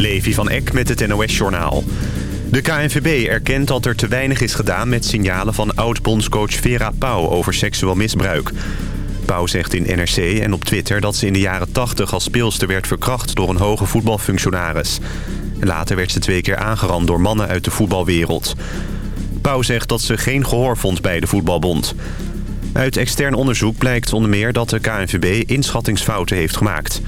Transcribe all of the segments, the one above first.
Levi van Eck met het NOS-journaal. De KNVB erkent dat er te weinig is gedaan met signalen van oud-bondscoach Vera Pauw over seksueel misbruik. Pauw zegt in NRC en op Twitter dat ze in de jaren 80 als speelster werd verkracht door een hoge voetbalfunctionaris. Later werd ze twee keer aangerand door mannen uit de voetbalwereld. Pauw zegt dat ze geen gehoor vond bij de voetbalbond. Uit extern onderzoek blijkt onder meer dat de KNVB inschattingsfouten heeft gemaakt.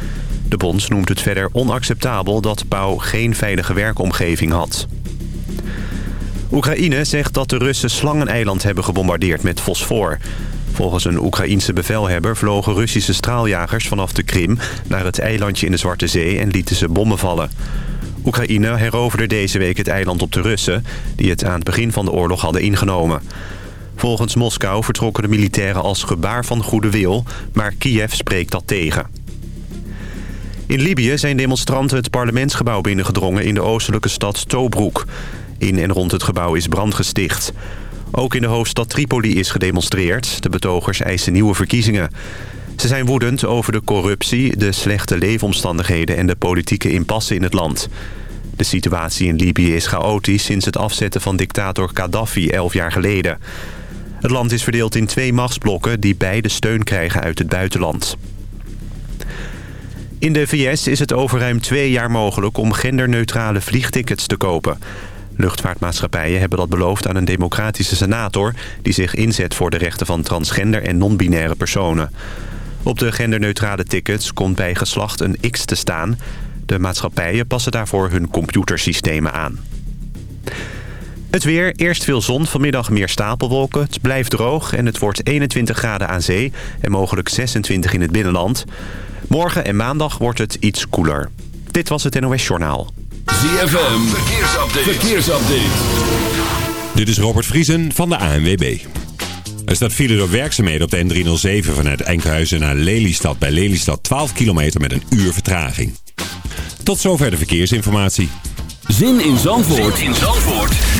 De bond noemt het verder onacceptabel dat Pauw geen veilige werkomgeving had. Oekraïne zegt dat de Russen Slangeneiland hebben gebombardeerd met fosfor. Volgens een Oekraïense bevelhebber vlogen Russische straaljagers vanaf de Krim... naar het eilandje in de Zwarte Zee en lieten ze bommen vallen. Oekraïne heroverde deze week het eiland op de Russen... die het aan het begin van de oorlog hadden ingenomen. Volgens Moskou vertrokken de militairen als gebaar van goede wil... maar Kiev spreekt dat tegen. In Libië zijn demonstranten het parlementsgebouw binnengedrongen... in de oostelijke stad Tobruk. In en rond het gebouw is brand gesticht. Ook in de hoofdstad Tripoli is gedemonstreerd. De betogers eisen nieuwe verkiezingen. Ze zijn woedend over de corruptie, de slechte leefomstandigheden... en de politieke impasse in het land. De situatie in Libië is chaotisch sinds het afzetten van dictator Gaddafi elf jaar geleden. Het land is verdeeld in twee machtsblokken die beide steun krijgen uit het buitenland. In de VS is het over ruim twee jaar mogelijk om genderneutrale vliegtickets te kopen. Luchtvaartmaatschappijen hebben dat beloofd aan een democratische senator... die zich inzet voor de rechten van transgender en non-binaire personen. Op de genderneutrale tickets komt bij geslacht een X te staan. De maatschappijen passen daarvoor hun computersystemen aan. Het weer, eerst veel zon, vanmiddag meer stapelwolken. Het blijft droog en het wordt 21 graden aan zee... en mogelijk 26 in het binnenland. Morgen en maandag wordt het iets koeler. Dit was het NOS Journaal. ZFM, verkeersupdate. verkeersupdate. Dit is Robert Vriesen van de ANWB. Er staat file door werkzaamheden op de N307 vanuit Enkhuizen naar Lelystad. Bij Lelystad 12 kilometer met een uur vertraging. Tot zover de verkeersinformatie. Zin in Zandvoort, zin in Zandvoort.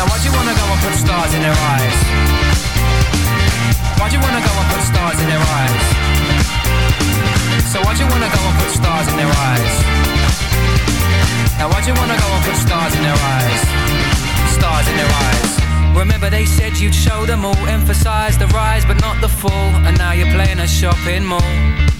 Now why'd you wanna go and put stars in their eyes? Why'd you wanna go and put stars in their eyes? So why'd you wanna go and put stars in their eyes? Now why'd you wanna go and put stars in their eyes? Stars in their eyes Remember they said you'd show them all Emphasize the rise but not the fall And now you're playing a shopping mall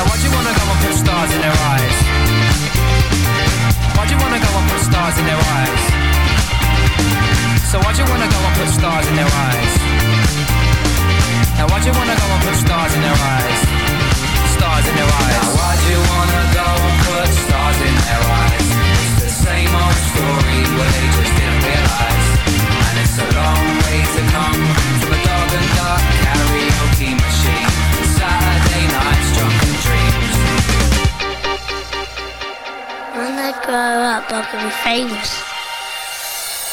now why'd you wanna go and put stars in their eyes? Why'd you wanna go and put stars in their eyes? So why'd you wanna go and put stars in their eyes? Now why'd you wanna go and put stars in their eyes? Stars in their eyes. Now why'd you wanna go and put stars in their eyes? It's the same old story, well they just didn't realise. And it's a long way to come from a dog and duck carry I'd grow up, I could be famous.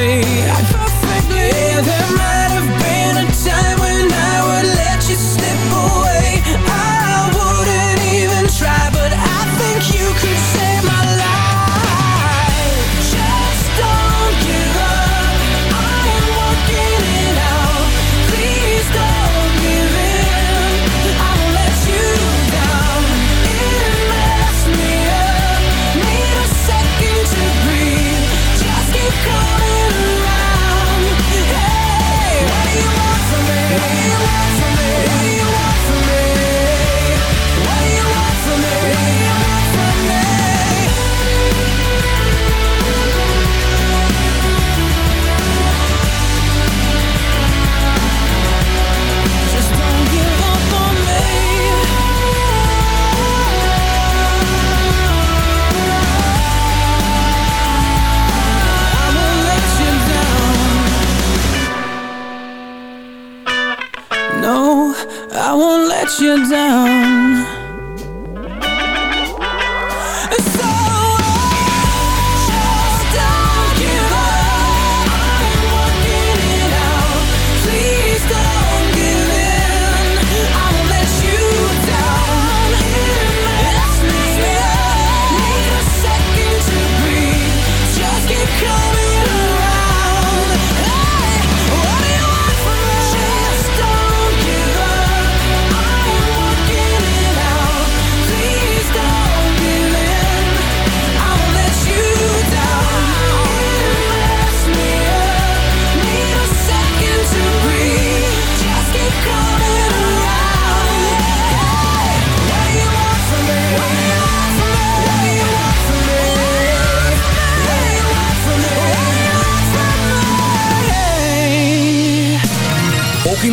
me.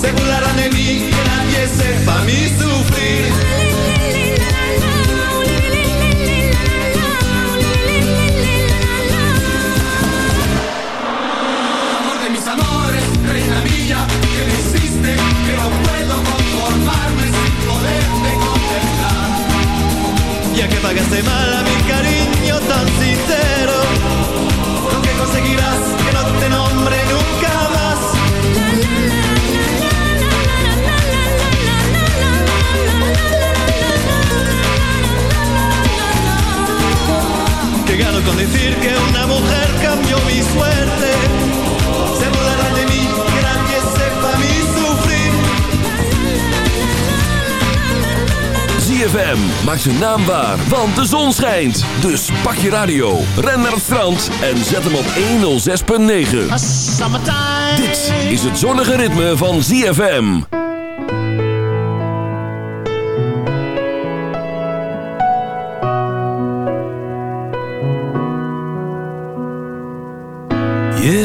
Segurará de mí que nadie sepa mi sufrir. Amor de mis amores, reina mía, que me hiciste. Que no puedo conformarme sin poderme contestar. Ya que pagaste mal a mi cariño tan sincero, lo que conseguirás. con decir que una mujer cambió mi suerte. Se de mí, que nadie sepa mi sufrir. ZFM maak zijn naam waar, want de zon schijnt. Dus pak je radio, ren naar het strand en zet hem op 106.9. Dit is het zonnige ritme van ZFM.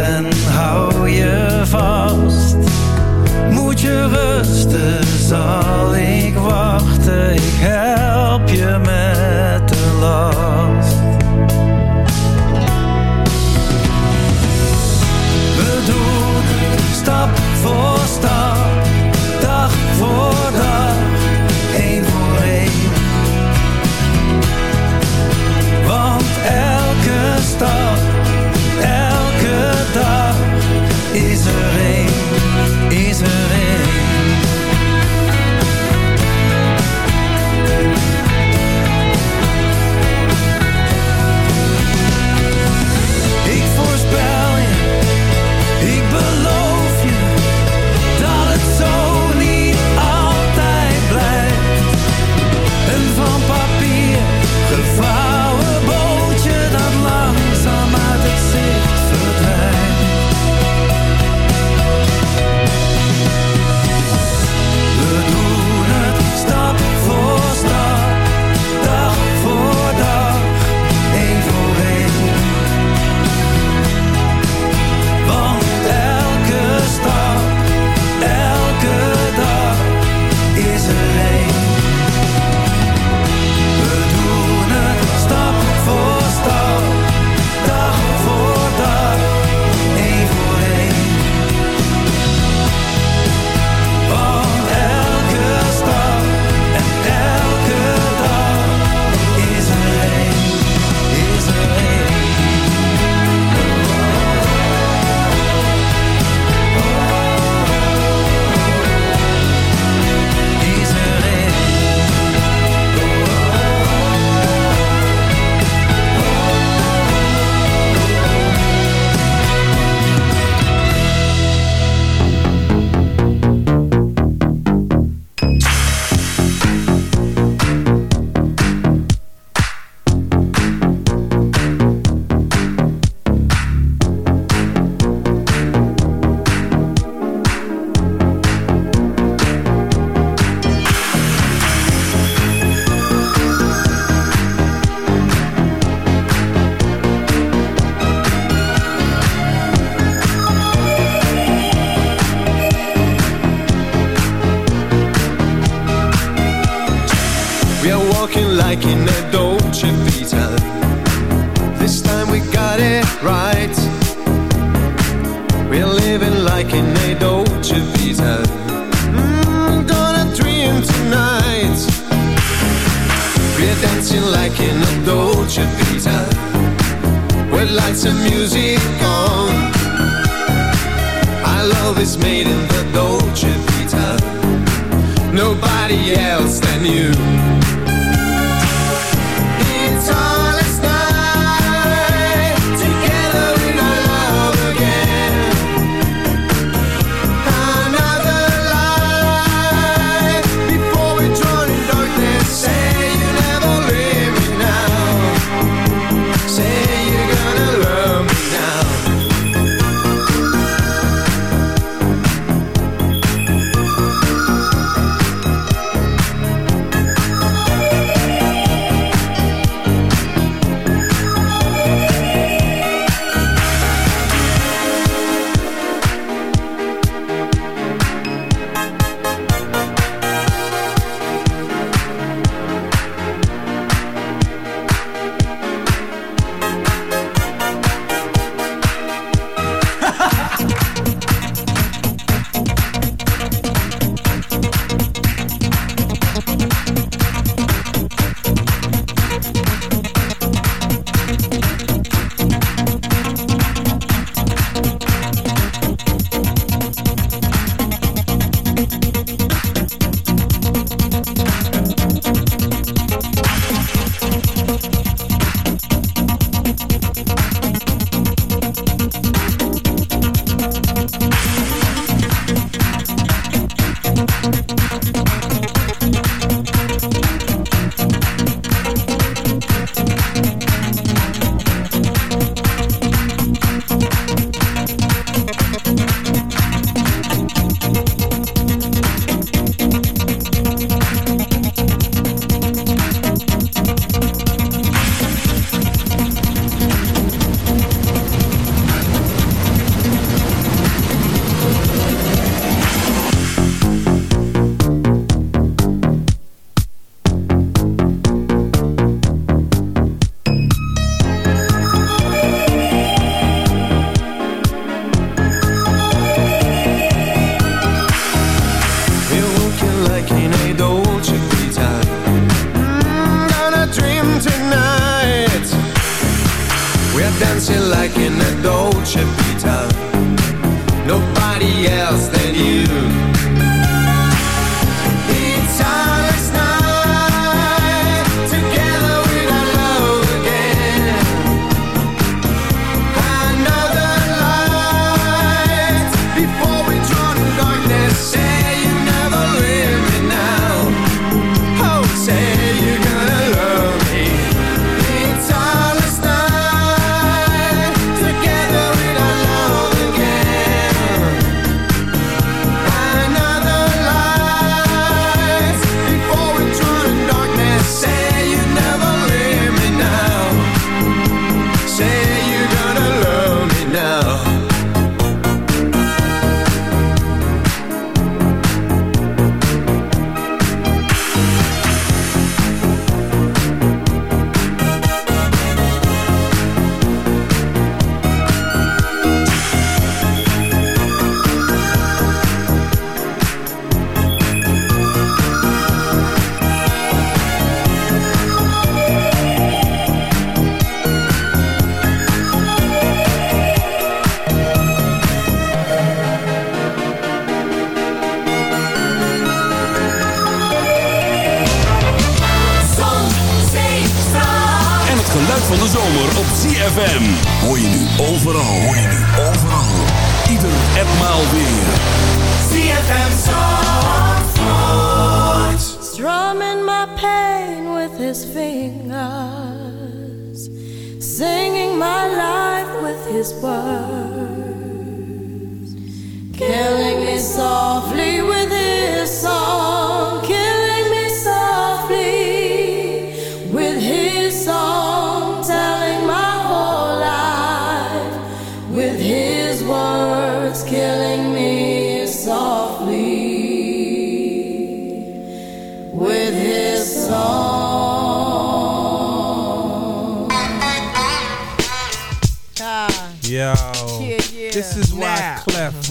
ten. the music. ZFM. Hoor je nu overal. Hoor je nu overal. Ieder en maal weer. ZFM Zandvoort. Strumming my pain with his fingers, singing my life with his words,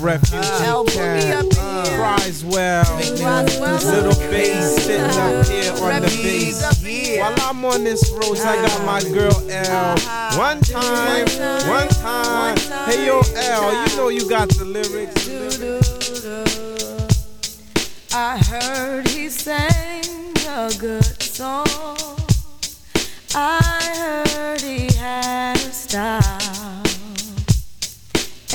Clef Refugee Uh, put me up here. cries well. Little bass sitting up here on the bass. While I'm on this road, I got my girl L. One time, one time. Hey yo, L, you know you got the lyrics. I heard he sang a good song. I heard he had a style.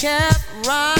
kept right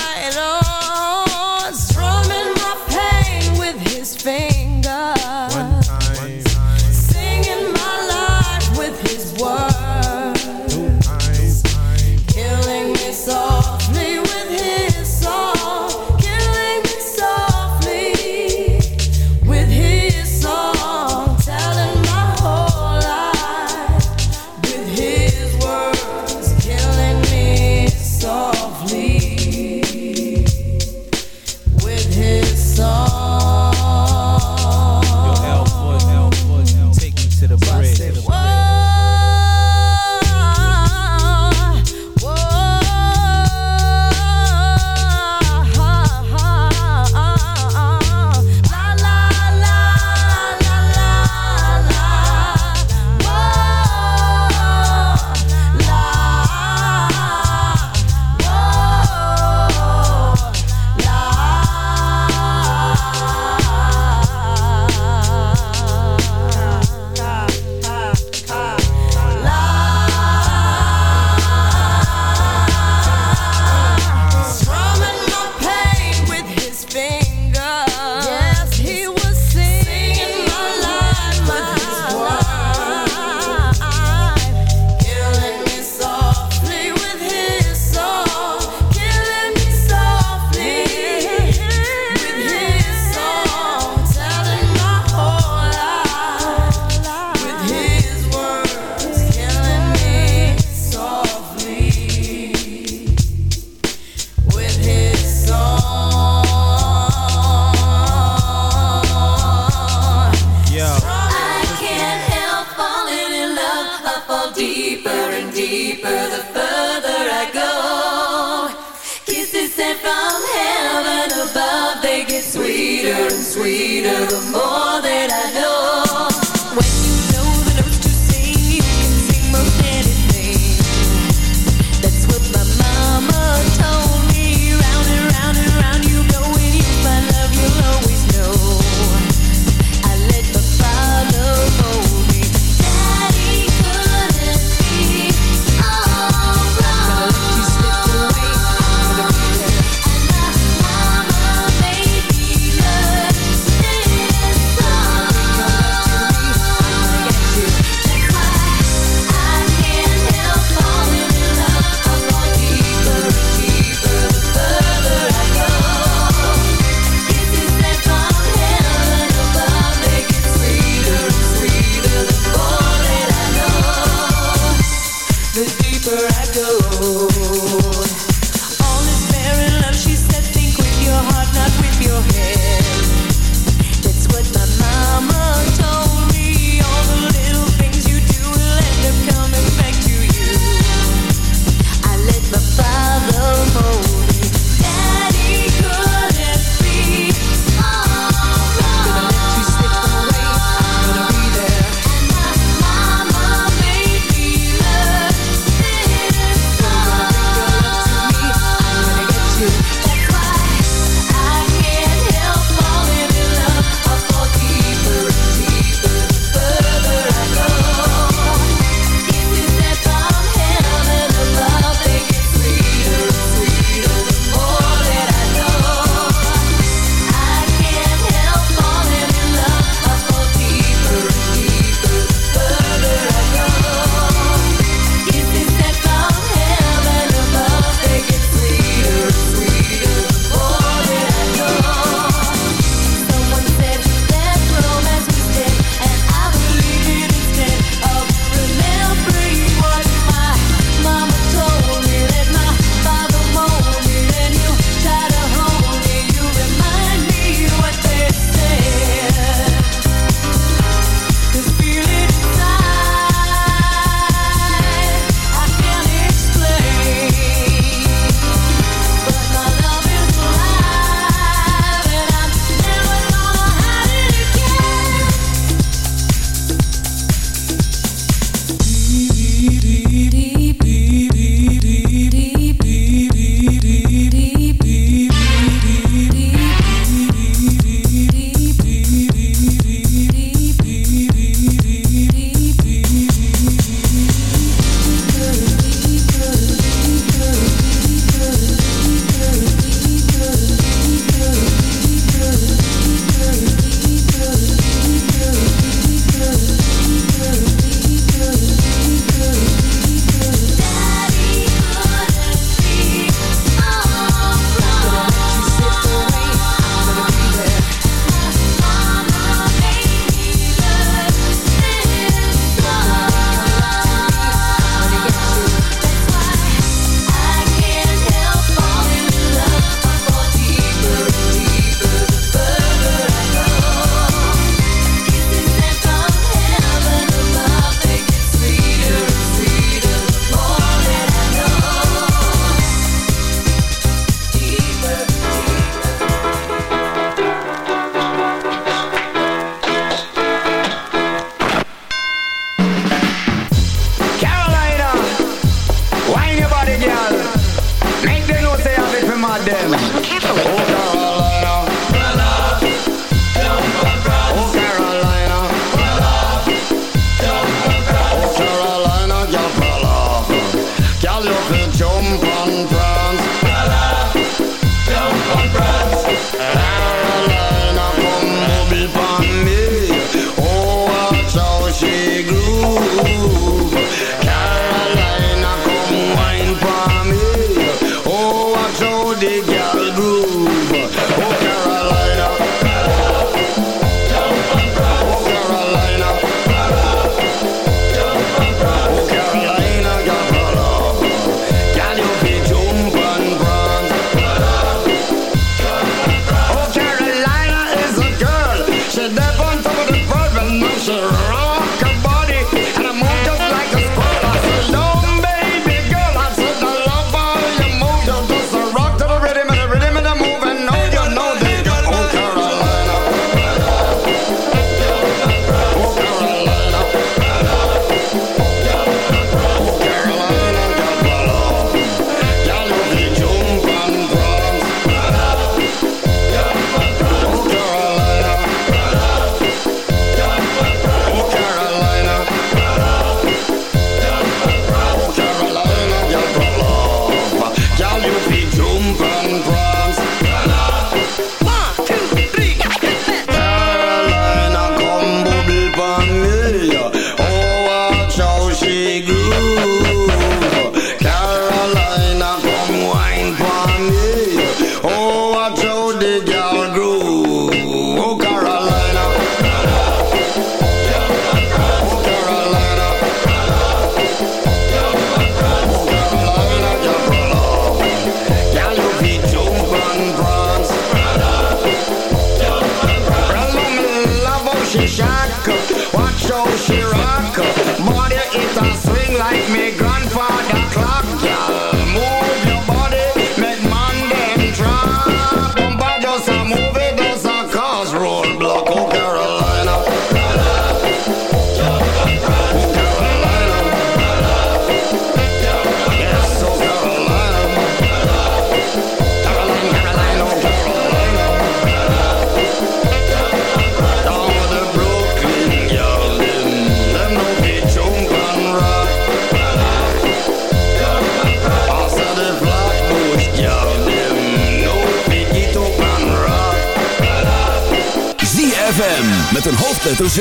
met een hoofdletter Z.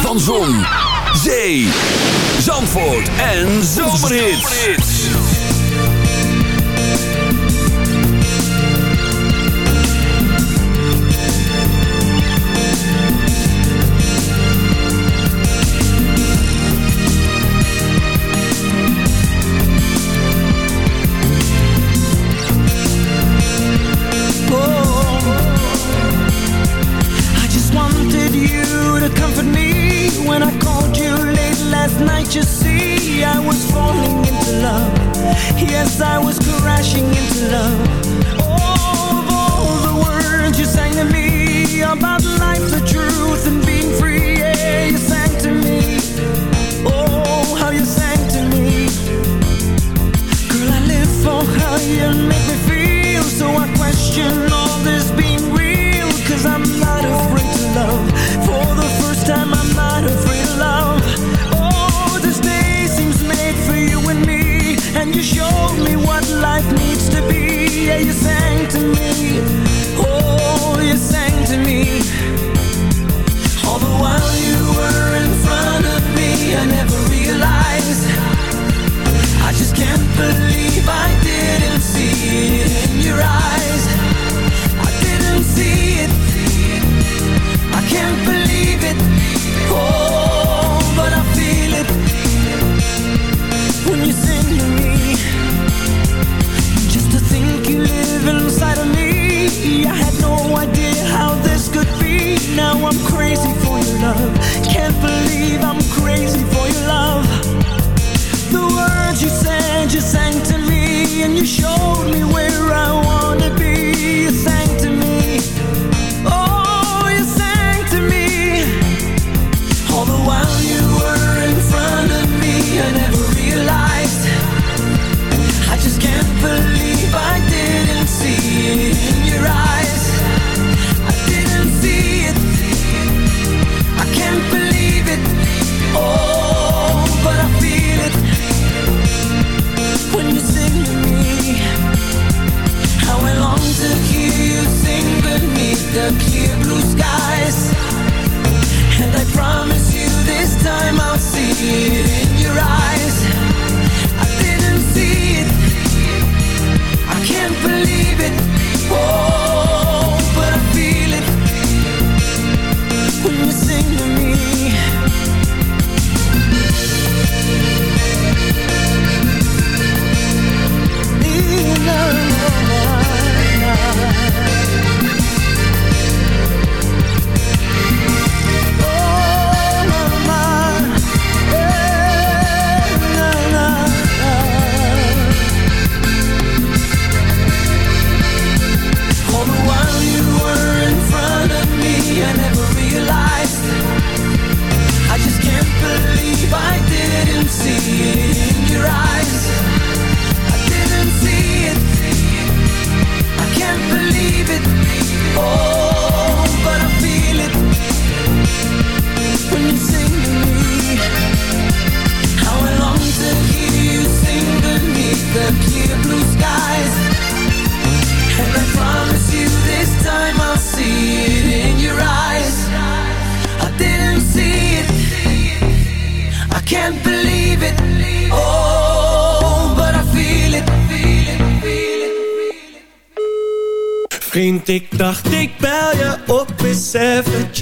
Van Zon, Zee, Zandvoort en Zomerhits.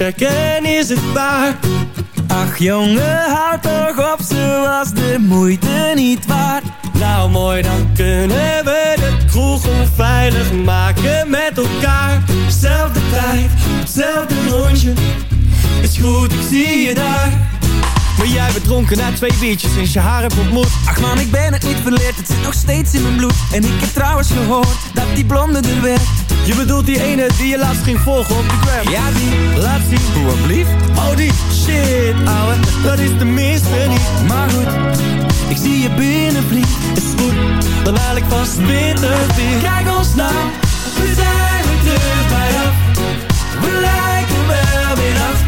is het waar. Ach jongen, houd toch op, ze was de moeite niet waard. Nou mooi, dan kunnen we de kroegen veilig maken met elkaar. Zelfde tijd, zelfde rondje. Is goed, ik zie je daar. Maar jij bent dronken na twee biertjes sinds je haar hebt ontmoet? Ach man, ik ben het niet verleerd, het zit nog steeds in mijn bloed. En ik heb trouwens gehoord, dat die blonde er werd. Je bedoelt die ene die je laatst ging volgen op de gram? Ja die, Laat zien. Hoe blief? Oh die, shit ouwe, dat is de minste niet. Maar goed, ik zie je binnen vriend Is goed, dan haal ik vast bitter weer. Kijk ons nou, we zijn terug bij af. We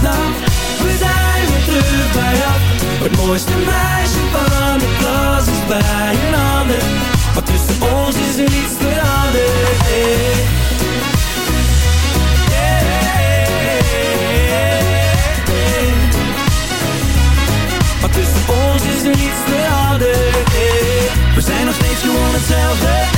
We zijn weer terug bij af Het mooiste meisje van de klas is bij een ander Maar tussen ons is er niets veranderd hey. Maar tussen ons is er niets veranderd. We zijn nog steeds gewoon hetzelfde